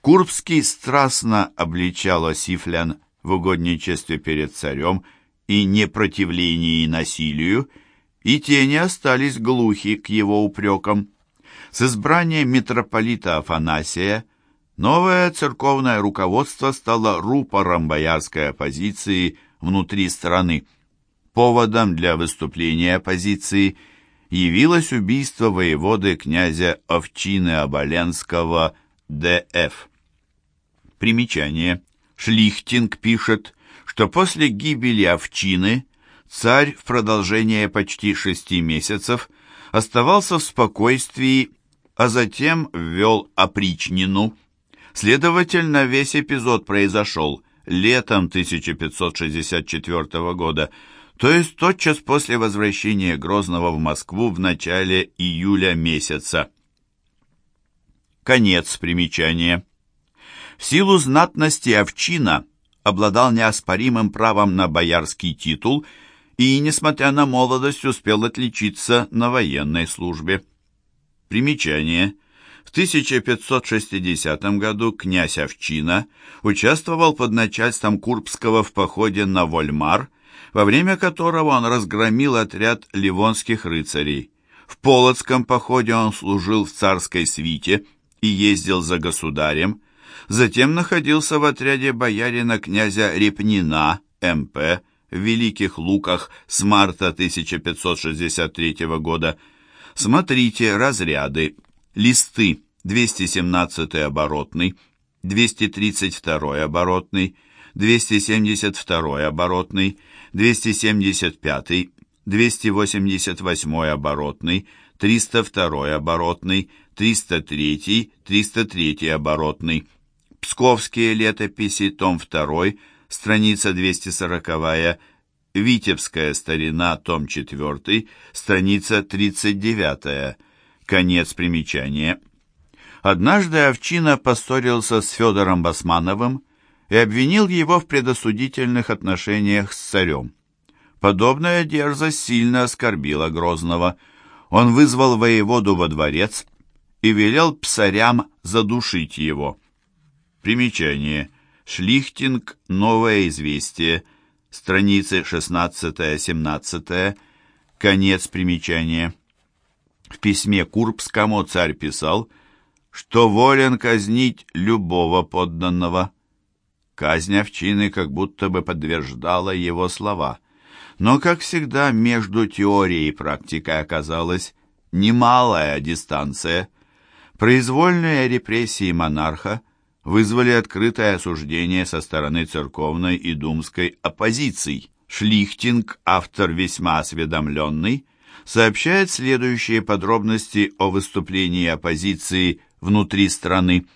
Курбский страстно обличал осифлян в угодничестве перед царем и непротивлении насилию, и те не остались глухи к его упрекам. С избранием митрополита Афанасия новое церковное руководство стало рупором боярской оппозиции внутри страны. Поводом для выступления оппозиции явилось убийство воеводы князя Овчины Оболенского Д.Ф. Примечание. Шлихтинг пишет, что после гибели Овчины царь в продолжение почти шести месяцев оставался в спокойствии, а затем ввел опричнину. Следовательно, весь эпизод произошел летом 1564 года, то есть тотчас после возвращения Грозного в Москву в начале июля месяца. Конец примечания. В силу знатности Овчина обладал неоспоримым правом на боярский титул и, несмотря на молодость, успел отличиться на военной службе. Примечание. В 1560 году князь Овчина участвовал под начальством Курбского в походе на Вольмар, во время которого он разгромил отряд ливонских рыцарей. В Полоцком походе он служил в царской свите и ездил за государем, Затем находился в отряде боярина князя Репнина, МП, в Великих Луках с марта 1563 года. Смотрите разряды. Листы 217 оборотный, 232 оборотный, 272 оборотный, 275, 288 оборотный, 302 оборотный, 303, 303 оборотный. Псковские летописи, том 2, страница 240, Витебская старина, том 4, страница 39, конец примечания. Однажды Овчина поссорился с Федором Басмановым и обвинил его в предосудительных отношениях с царем. Подобная дерзость сильно оскорбила Грозного. Он вызвал воеводу во дворец и велел псарям задушить его. Примечание. Шлихтинг. Новое известие. Страницы 16-17. Конец примечания. В письме Курбскому царь писал, что волен казнить любого подданного. Казнь овчины как будто бы подтверждала его слова. Но, как всегда, между теорией и практикой оказалась немалая дистанция. Произвольные репрессии монарха вызвали открытое осуждение со стороны церковной и думской оппозиций. Шлихтинг, автор весьма осведомленный, сообщает следующие подробности о выступлении оппозиции внутри страны.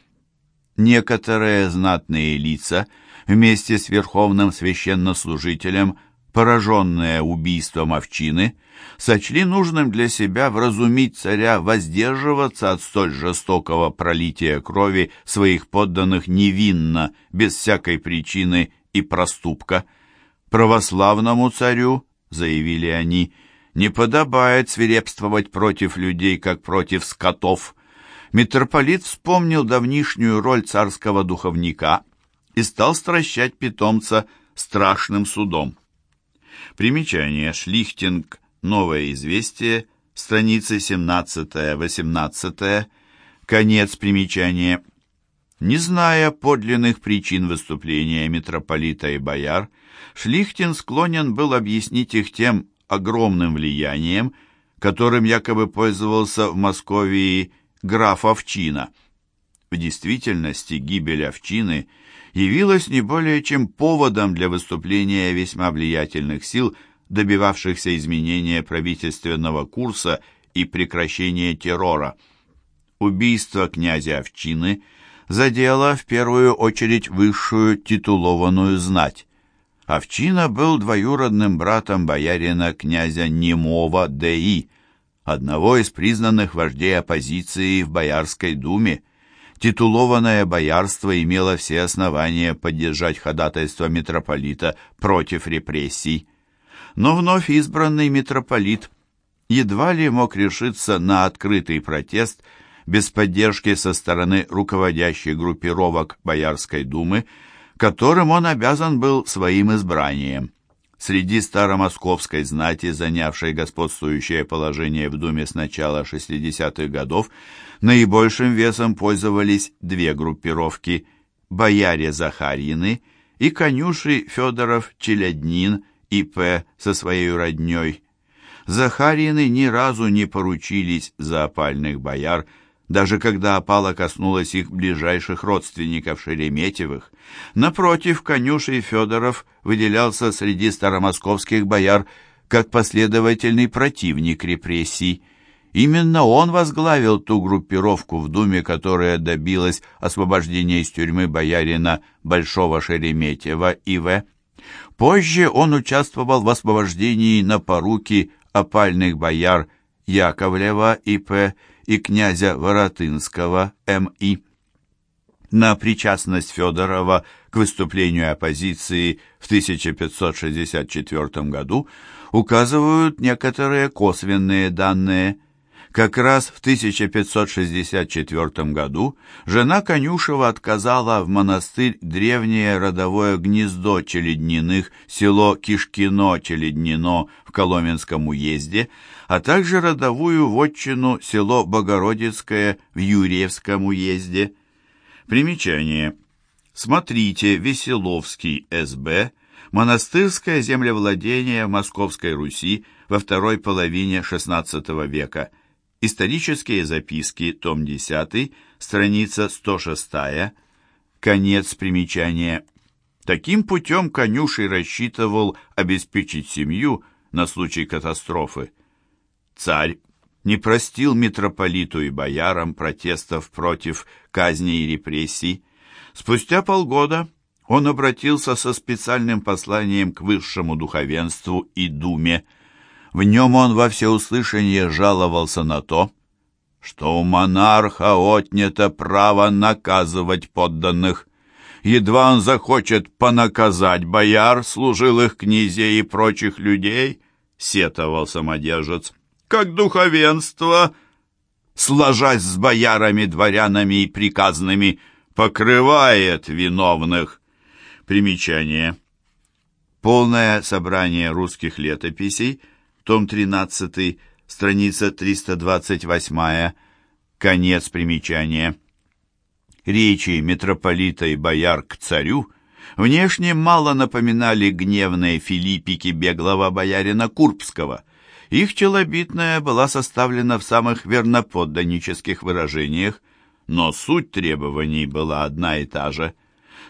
Некоторые знатные лица вместе с верховным священнослужителем, пораженные убийством овчины, сочли нужным для себя вразумить царя воздерживаться от столь жестокого пролития крови своих подданных невинно, без всякой причины и проступка. Православному царю, заявили они, не подобает свирепствовать против людей, как против скотов. Митрополит вспомнил давнишнюю роль царского духовника и стал стращать питомца страшным судом. Примечание. Шлихтинг Новое известие, страницы 17-18, конец примечания. Не зная подлинных причин выступления митрополита и бояр, Шлихтин склонен был объяснить их тем огромным влиянием, которым якобы пользовался в Московии граф Овчина. В действительности гибель Овчины явилась не более чем поводом для выступления весьма влиятельных сил – добивавшихся изменения правительственного курса и прекращения террора. Убийство князя Овчины задело в первую очередь высшую титулованную знать. Овчина был двоюродным братом боярина князя Немова Д.И., одного из признанных вождей оппозиции в Боярской думе. Титулованное боярство имело все основания поддержать ходатайство митрополита против репрессий но вновь избранный митрополит едва ли мог решиться на открытый протест без поддержки со стороны руководящих группировок Боярской думы, которым он обязан был своим избранием. Среди старомосковской знати, занявшей господствующее положение в Думе с начала 60-х годов, наибольшим весом пользовались две группировки – бояре Захарьины и конюши Федоров-Челяднин И.П. со своей родней. Захарьины ни разу не поручились за опальных бояр – даже когда опала коснулась их ближайших родственников Шереметьевых. Напротив, конюшей Федоров выделялся среди старомосковских бояр как последовательный противник репрессий. Именно он возглавил ту группировку в Думе, которая добилась освобождения из тюрьмы боярина Большого Шереметьева И.В. Позже он участвовал в освобождении на поруки опальных бояр Яковлева И.П и князя Воротынского М.И. На причастность Федорова к выступлению оппозиции в 1564 году указывают некоторые косвенные данные. Как раз в 1564 году жена Конюшева отказала в монастырь древнее родовое гнездо Челедниных, село Кишкино-Челеднино в Коломенском уезде, а также родовую вотчину село Богородицкое в Юрьевском уезде. Примечание. Смотрите Веселовский СБ, монастырское землевладение в Московской Руси во второй половине XVI века. Исторические записки, том 10, страница 106, конец примечания. Таким путем конюший рассчитывал обеспечить семью на случай катастрофы. Царь не простил митрополиту и боярам протестов против казни и репрессий. Спустя полгода он обратился со специальным посланием к высшему духовенству и думе. В нем он во всеуслышание жаловался на то, что у монарха отнято право наказывать подданных. Едва он захочет понаказать бояр, служилых князей и прочих людей, сетовал самодержец, как духовенство, сложась с боярами, дворянами и приказными, покрывает виновных. Примечание. Полное собрание русских летописей, том 13, страница 328, конец примечания. Речи митрополита и бояр к царю внешне мало напоминали гневные филиппики беглого боярина Курбского – их челобитная была составлена в самых верноподданнических выражениях, но суть требований была одна и та же.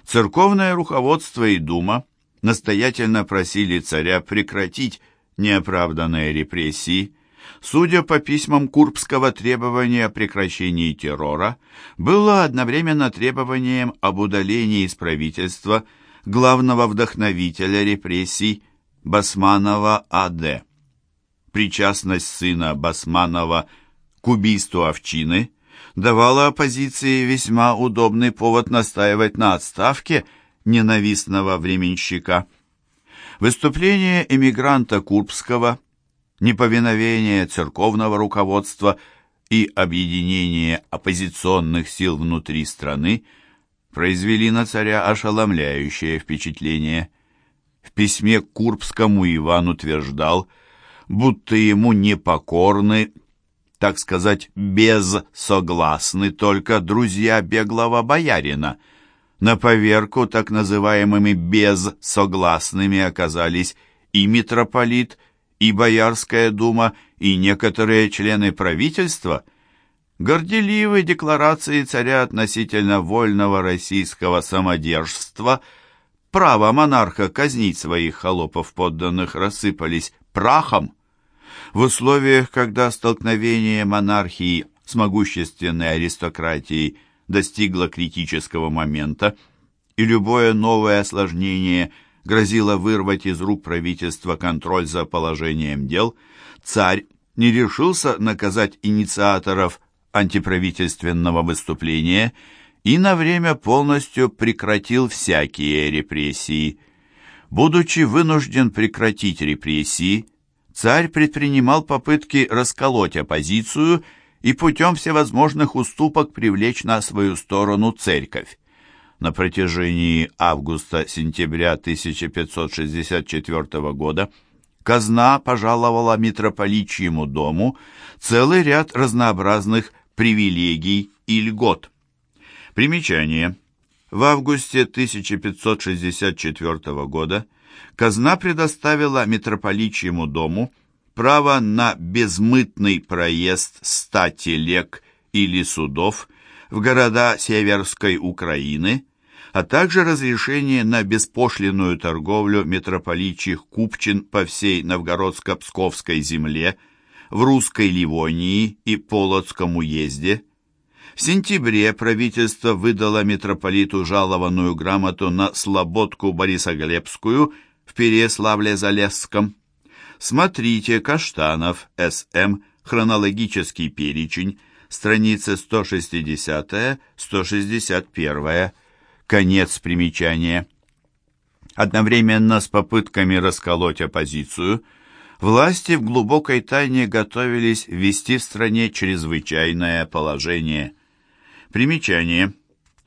Церковное руководство и дума настоятельно просили царя прекратить неоправданные репрессии. Судя по письмам Курбского, требование о прекращении террора было одновременно требованием об удалении из правительства главного вдохновителя репрессий Басманова А.Д причастность сына Басманова к убийству овчины давала оппозиции весьма удобный повод настаивать на отставке ненавистного временщика. Выступление эмигранта Курбского, неповиновение церковного руководства и объединение оппозиционных сил внутри страны произвели на царя ошеломляющее впечатление. В письме Курбскому Иван утверждал, будто ему непокорны, так сказать, безсогласны только друзья беглого боярина. На поверку так называемыми безсогласными оказались и митрополит, и Боярская дума, и некоторые члены правительства. Горделивые декларации царя относительно вольного российского самодержства, право монарха казнить своих холопов подданных рассыпались прахом. В условиях, когда столкновение монархии с могущественной аристократией достигло критического момента, и любое новое осложнение грозило вырвать из рук правительства контроль за положением дел, царь не решился наказать инициаторов антиправительственного выступления и на время полностью прекратил всякие репрессии. Будучи вынужден прекратить репрессии, царь предпринимал попытки расколоть оппозицию и путем всевозможных уступок привлечь на свою сторону церковь. На протяжении августа-сентября 1564 года казна пожаловала митрополичьему дому целый ряд разнообразных привилегий и льгот. Примечание. В августе 1564 года казна предоставила митрополичьему дому право на безмытный проезд ста телег или судов в города Северской Украины, а также разрешение на беспошлинную торговлю митрополичьих купчин по всей Новгородско-Псковской земле, в Русской Ливонии и Полоцком уезде. В сентябре правительство выдало митрополиту жалованную грамоту на Слободку Борисоглебскую в Переславле-Залесском. Смотрите Каштанов, С.М., хронологический перечень, страницы 160-161, конец примечания. Одновременно с попытками расколоть оппозицию, власти в глубокой тайне готовились ввести в стране чрезвычайное положение. Примечание.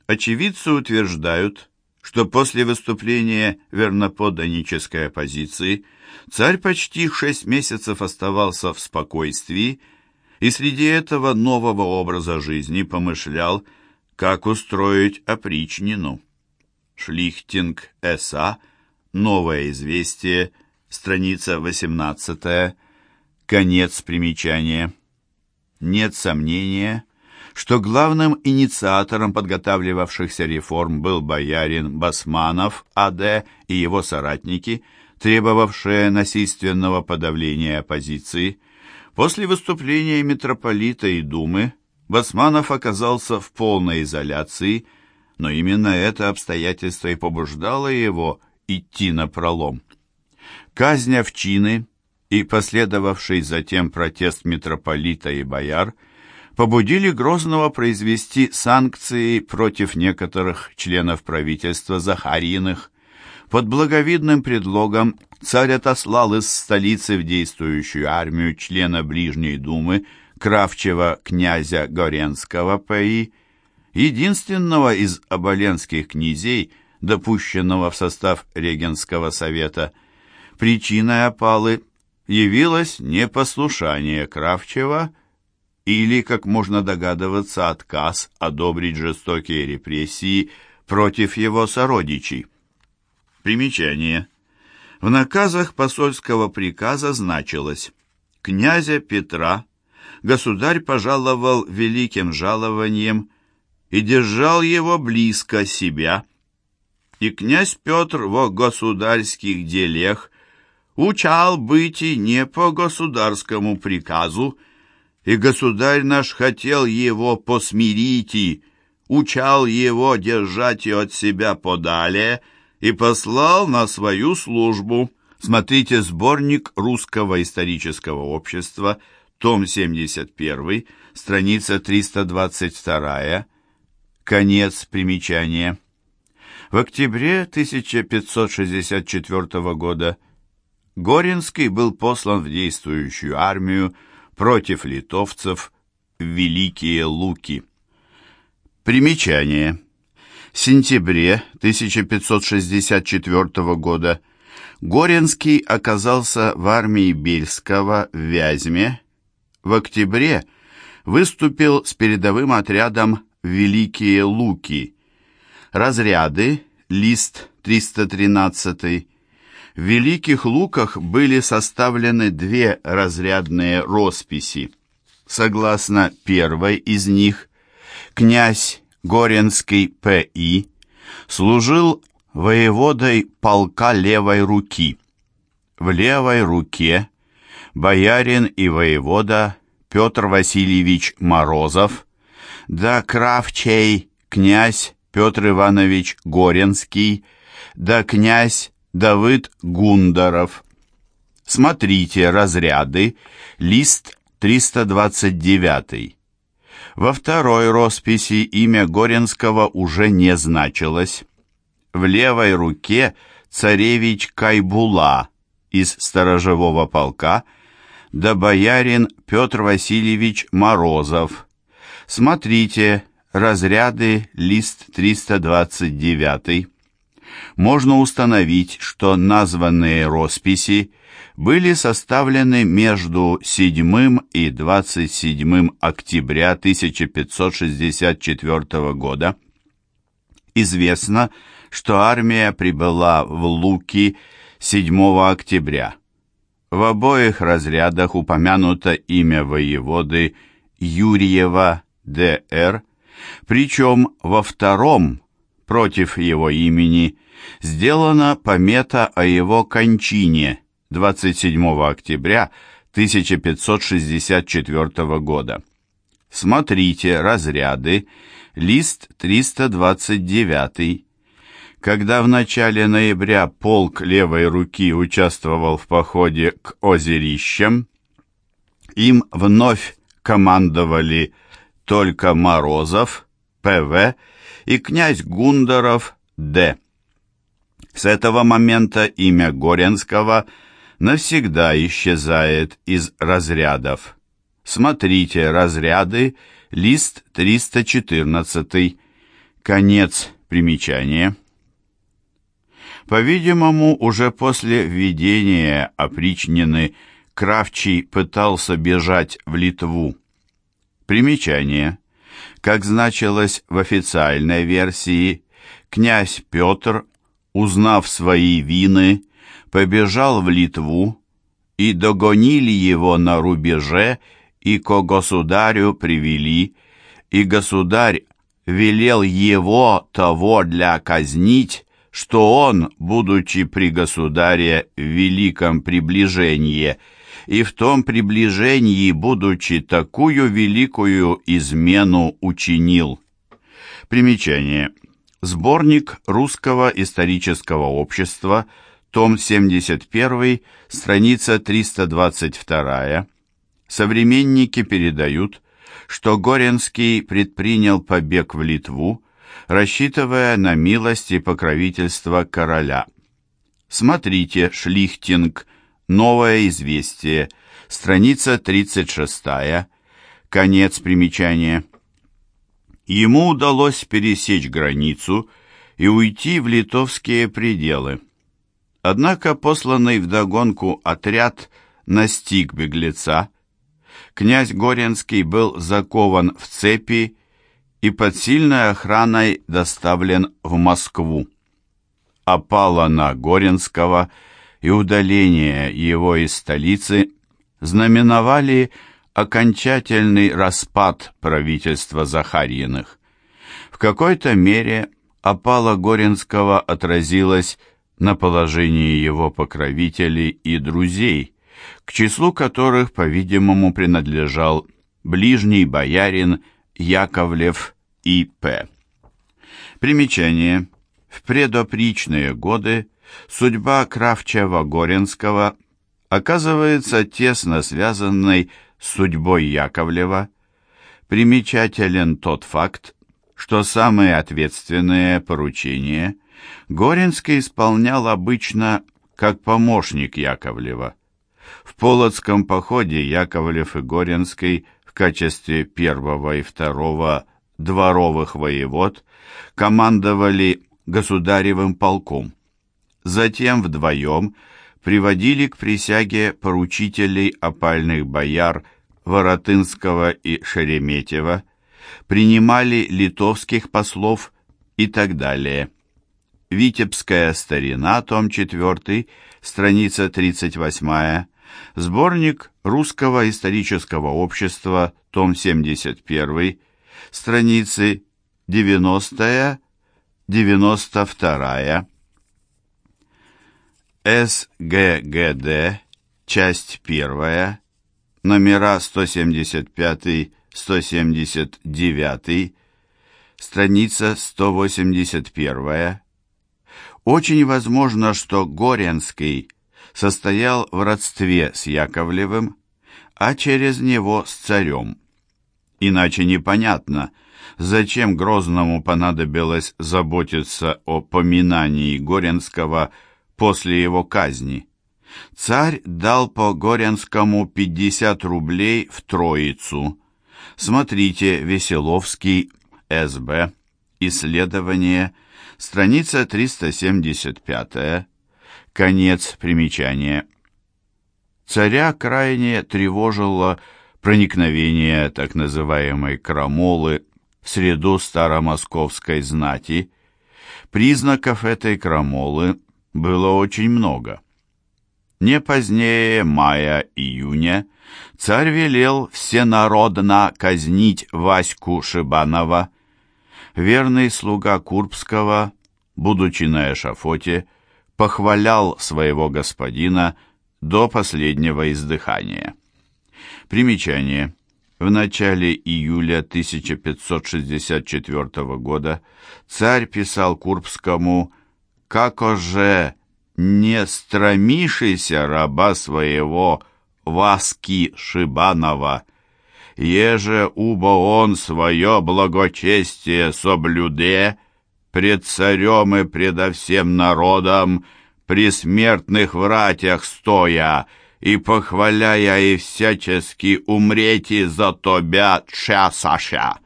Очевидцы утверждают, что после выступления верноподданнической оппозиции царь почти шесть месяцев оставался в спокойствии и среди этого нового образа жизни помышлял, как устроить опричнину. Шлихтинг С.А. Новое известие, страница 18 конец примечания. Нет сомнения, что главным инициатором подготавливавшихся реформ был боярин Басманов А.Д. и его соратники, требовавшие насильственного подавления оппозиции. После выступления митрополита и думы Басманов оказался в полной изоляции, но именно это обстоятельство и побуждало его идти на пролом. Казнь овчины и последовавший затем протест митрополита и бояр – побудили Грозного произвести санкции против некоторых членов правительства Захариных. Под благовидным предлогом царь отослал из столицы в действующую армию члена Ближней думы Кравчева князя Горенского П.И., единственного из оболенских князей, допущенного в состав регенского совета. Причиной опалы явилось непослушание Кравчева – или, как можно догадываться, отказ одобрить жестокие репрессии против его сородичей. Примечание. В наказах посольского приказа значилось «Князя Петра государь пожаловал великим жалованием и держал его близко себя, и князь Петр во государских делех учал быть и не по государскому приказу, и государь наш хотел его посмирить и учал его держать и от себя подалее и послал на свою службу. Смотрите сборник Русского исторического общества, том 71, страница 322, конец примечания. В октябре 1564 года Горинский был послан в действующую армию против литовцев Великие Луки. Примечание. В сентябре 1564 года Горенский оказался в армии Бельского в Вязьме. В октябре выступил с передовым отрядом Великие Луки. Разряды, лист 313 в Великих Луках были составлены две разрядные росписи. Согласно первой из них, князь Горенский П.И. служил воеводой полка левой руки. В левой руке боярин и воевода Петр Васильевич Морозов, да кравчей князь Петр Иванович Горенский, да князь Давыд Гундаров. Смотрите разряды, лист 329. Во второй росписи имя Горенского уже не значилось. В левой руке царевич Кайбула из сторожевого полка, да боярин Петр Васильевич Морозов. Смотрите, разряды, лист 329. Можно установить, что названные росписи были составлены между 7 и 27 октября 1564 года. Известно, что армия прибыла в Луки 7 октября. В обоих разрядах упомянуто имя воеводы Юрьева Д.Р., причем во втором, против его имени, сделана помета о его кончине 27 октября 1564 года. Смотрите разряды, лист 329, когда в начале ноября полк левой руки участвовал в походе к озерищам, им вновь командовали только Морозов, П.В. и князь Гундаров, Д. С этого момента имя Горенского навсегда исчезает из разрядов. Смотрите разряды, лист 314, конец примечания. По-видимому, уже после введения опричнины Кравчий пытался бежать в Литву. Примечание. Как значилось в официальной версии, князь Петр, узнав свои вины, побежал в Литву, и догонили его на рубеже, и ко государю привели, и государь велел его того для казнить, что он, будучи при государе в великом приближении, и в том приближении, будучи такую великую измену учинил. Примечание. Сборник Русского исторического общества, том 71, страница 322. Современники передают, что Горенский предпринял побег в Литву, рассчитывая на милость и покровительство короля. Смотрите Шлихтинг, Новое известие, страница 36, конец примечания. Ему удалось пересечь границу и уйти в литовские пределы. Однако посланный вдогонку отряд настиг беглеца. Князь Горенский был закован в цепи и под сильной охраной доставлен в Москву. Опала на Горенского и удаление его из столицы знаменовали окончательный распад правительства Захарьиных. В какой-то мере опала Горенского отразилась на положении его покровителей и друзей, к числу которых, по-видимому, принадлежал ближний боярин Яковлев И.П. Примечание. В предопричные годы судьба Кравчева-Горенского оказывается тесно связанной с судьбой Яковлева. Примечателен тот факт, что самые ответственные поручения Горенский исполнял обычно как помощник Яковлева. В Полоцком походе Яковлев и Горенский – качестве первого и второго дворовых воевод командовали государевым полком. Затем вдвоем приводили к присяге поручителей опальных бояр Воротынского и Шереметьева, принимали литовских послов и так далее. Витебская старина, том 4, страница 38, Сборник Русского исторического общества, том 71, страницы 90-92. СГГД, часть 1, номера 175-179, страница 181. Очень возможно, что Горенский состоял в родстве с Яковлевым, а через него с царем. Иначе непонятно, зачем Грозному понадобилось заботиться о поминании Горенского после его казни. Царь дал по Горянскому 50 рублей в Троицу. Смотрите Веселовский, СБ, исследование, страница 375, конец примечания. Царя крайне тревожило проникновение так называемой крамолы в среду старомосковской знати. Признаков этой крамолы было очень много. Не позднее мая-июня царь велел всенародно казнить Ваську Шибанова. Верный слуга Курбского, будучи на эшафоте, похвалял своего господина до последнего издыхания. Примечание. В начале июля 1564 года царь писал Курбскому «Како же не стромишися раба своего Васки Шибанова, еже убо он свое благочестие соблюде пред царем и предо всем народом, при смертных вратях стоя, и похваляя и всячески умрете за тобя часаша.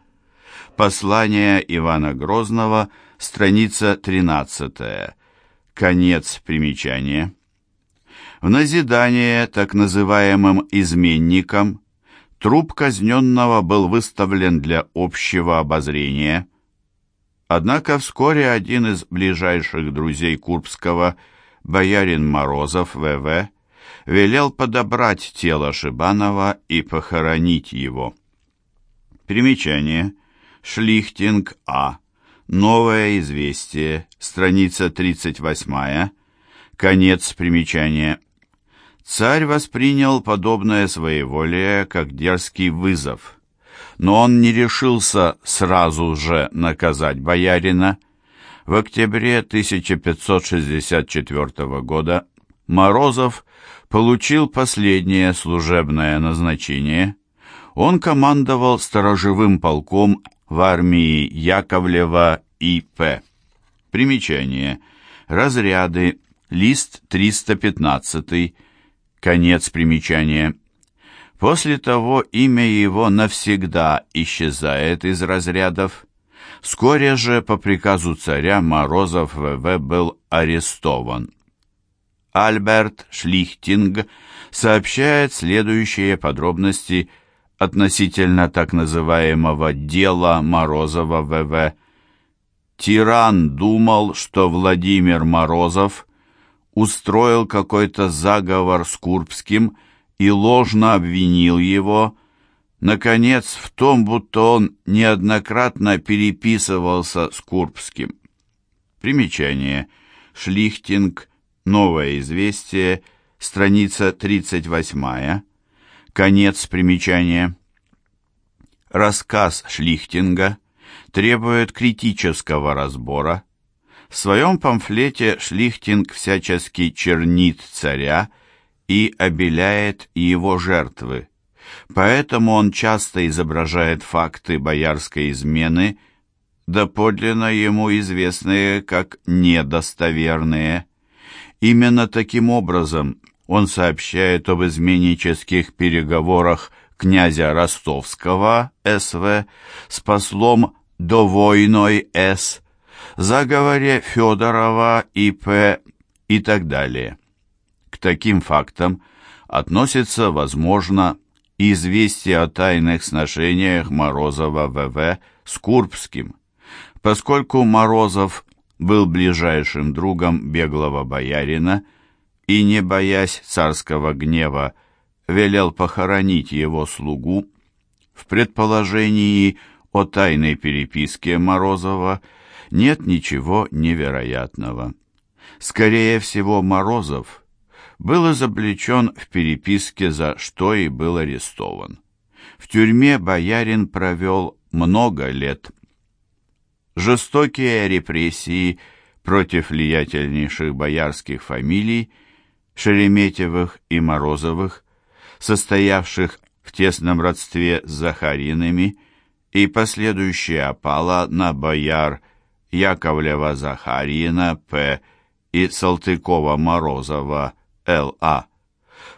Послание Ивана Грозного, страница 13. Конец примечания. В назидание так называемым изменникам труп казненного был выставлен для общего обозрения. Однако вскоре один из ближайших друзей Курбского, боярин Морозов В.В., велел подобрать тело Шибанова и похоронить его. Примечание. Шлихтинг А. Новое известие. Страница 38. Конец примечания. Царь воспринял подобное своеволие как дерзкий вызов. Но он не решился сразу же наказать боярина. В октябре 1564 года Морозов получил последнее служебное назначение. Он командовал сторожевым полком в армии Яковлева И.П. Примечание. Разряды. Лист 315. Конец примечания. После того имя его навсегда исчезает из разрядов. Вскоре же по приказу царя Морозов В.В. был арестован. Альберт Шлихтинг сообщает следующие подробности относительно так называемого «дела Морозова ВВ». Тиран думал, что Владимир Морозов устроил какой-то заговор с Курбским и ложно обвинил его, наконец, в том, будто он неоднократно переписывался с Курбским. Примечание. Шлихтинг Новое известие, страница 38, конец примечания. Рассказ Шлихтинга требует критического разбора. В своем памфлете Шлихтинг всячески чернит царя и обеляет его жертвы. Поэтому он часто изображает факты боярской измены, доподлинно ему известные как недостоверные. Именно таким образом он сообщает об изменнических переговорах князя Ростовского С.В. с послом Довойной С., заговоре Федорова И.П. и так далее. К таким фактам относится, возможно, известие о тайных сношениях Морозова В.В. с Курбским, поскольку Морозов был ближайшим другом беглого боярина и, не боясь царского гнева, велел похоронить его слугу, в предположении о тайной переписке Морозова нет ничего невероятного. Скорее всего, Морозов был изобличен в переписке, за что и был арестован. В тюрьме боярин провел много лет, жестокие репрессии против влиятельнейших боярских фамилий Шереметьевых и Морозовых, состоявших в тесном родстве с Захариными, и последующая опала на бояр Яковлева Захарина П. и Салтыкова Морозова Л.А.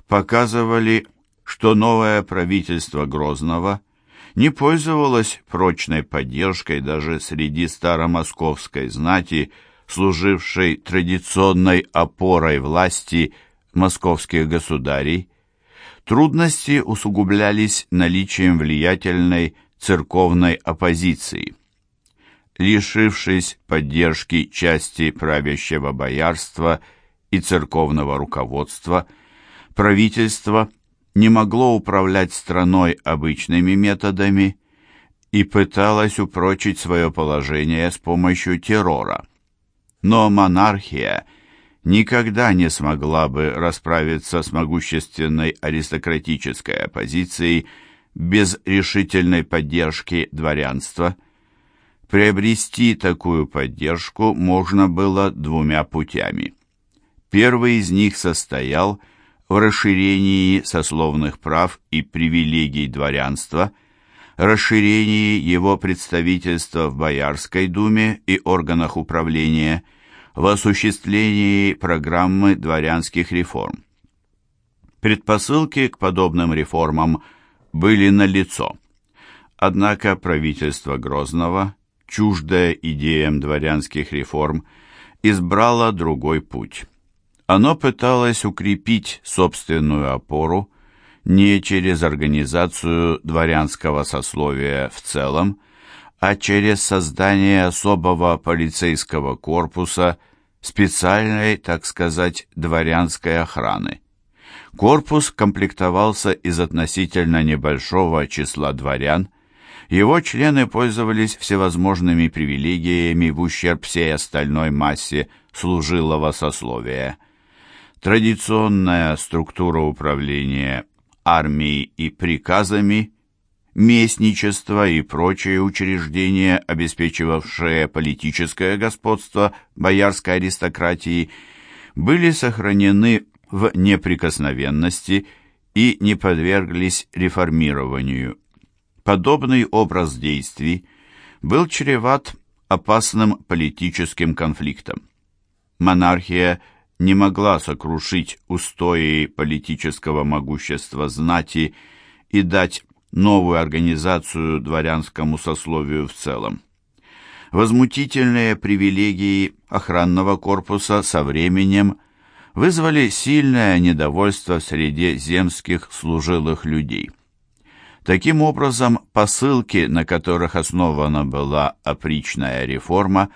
показывали, что новое правительство Грозного не пользовалось прочной поддержкой даже среди старомосковской знати, служившей традиционной опорой власти московских государей, трудности усугублялись наличием влиятельной церковной оппозиции. Лишившись поддержки части правящего боярства и церковного руководства, правительство не могло управлять страной обычными методами и пыталось упрочить свое положение с помощью террора. Но монархия никогда не смогла бы расправиться с могущественной аристократической оппозицией без решительной поддержки дворянства. Приобрести такую поддержку можно было двумя путями. Первый из них состоял в расширении сословных прав и привилегий дворянства, расширении его представительства в Боярской думе и органах управления, в осуществлении программы дворянских реформ. Предпосылки к подобным реформам были налицо. Однако правительство Грозного, чуждое идеям дворянских реформ, избрало другой путь. Оно пыталось укрепить собственную опору не через организацию дворянского сословия в целом, а через создание особого полицейского корпуса, специальной, так сказать, дворянской охраны. Корпус комплектовался из относительно небольшого числа дворян, его члены пользовались всевозможными привилегиями в ущерб всей остальной массе служилого сословия – Традиционная структура управления армией и приказами, местничество и прочие учреждения, обеспечивавшие политическое господство боярской аристократии, были сохранены в неприкосновенности и не подверглись реформированию. Подобный образ действий был чреват опасным политическим конфликтом. Монархия – не могла сокрушить устои политического могущества знати и дать новую организацию дворянскому сословию в целом. Возмутительные привилегии охранного корпуса со временем вызвали сильное недовольство в среде земских служилых людей. Таким образом, посылки, на которых основана была опричная реформа,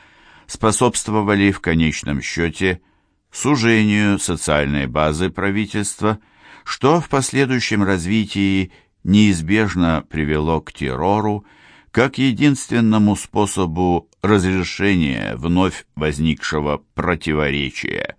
способствовали в конечном счете сужению социальной базы правительства, что в последующем развитии неизбежно привело к террору как единственному способу разрешения вновь возникшего противоречия.